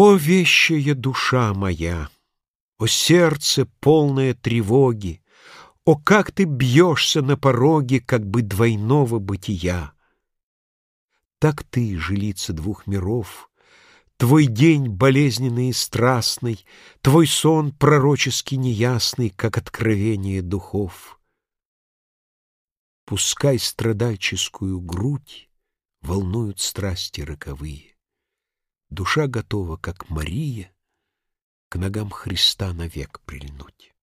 О, вещая душа моя! О, сердце, полное тревоги! О, как ты бьешься на пороге, как бы двойного бытия! Так ты, жилица двух миров, Твой день болезненный и страстный, Твой сон пророчески неясный, Как откровение духов. Пускай страдальческую грудь Волнуют страсти роковые. Душа готова, как Мария, К ногам Христа навек прильнуть.